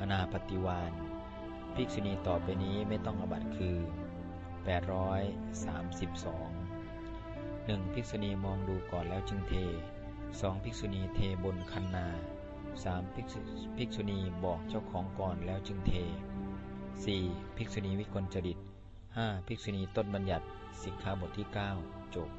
อนาปฏิวานภิกษุณีต่อไปนี้ไม่ต้องอบัตคือ 832 1. ภิกษุณีมองดูก่อนแล้วจึงเท 2. ภิกษุณีเทบนคันนา 3. ภิกษุภิกษุณีบอกเจ้าของก่อนแล้วจึงเท 4. ภิกษุณีวิกลจริต 5. ภิกษุณีต้นบัญญัติสิกขาบทที่ 9 จบ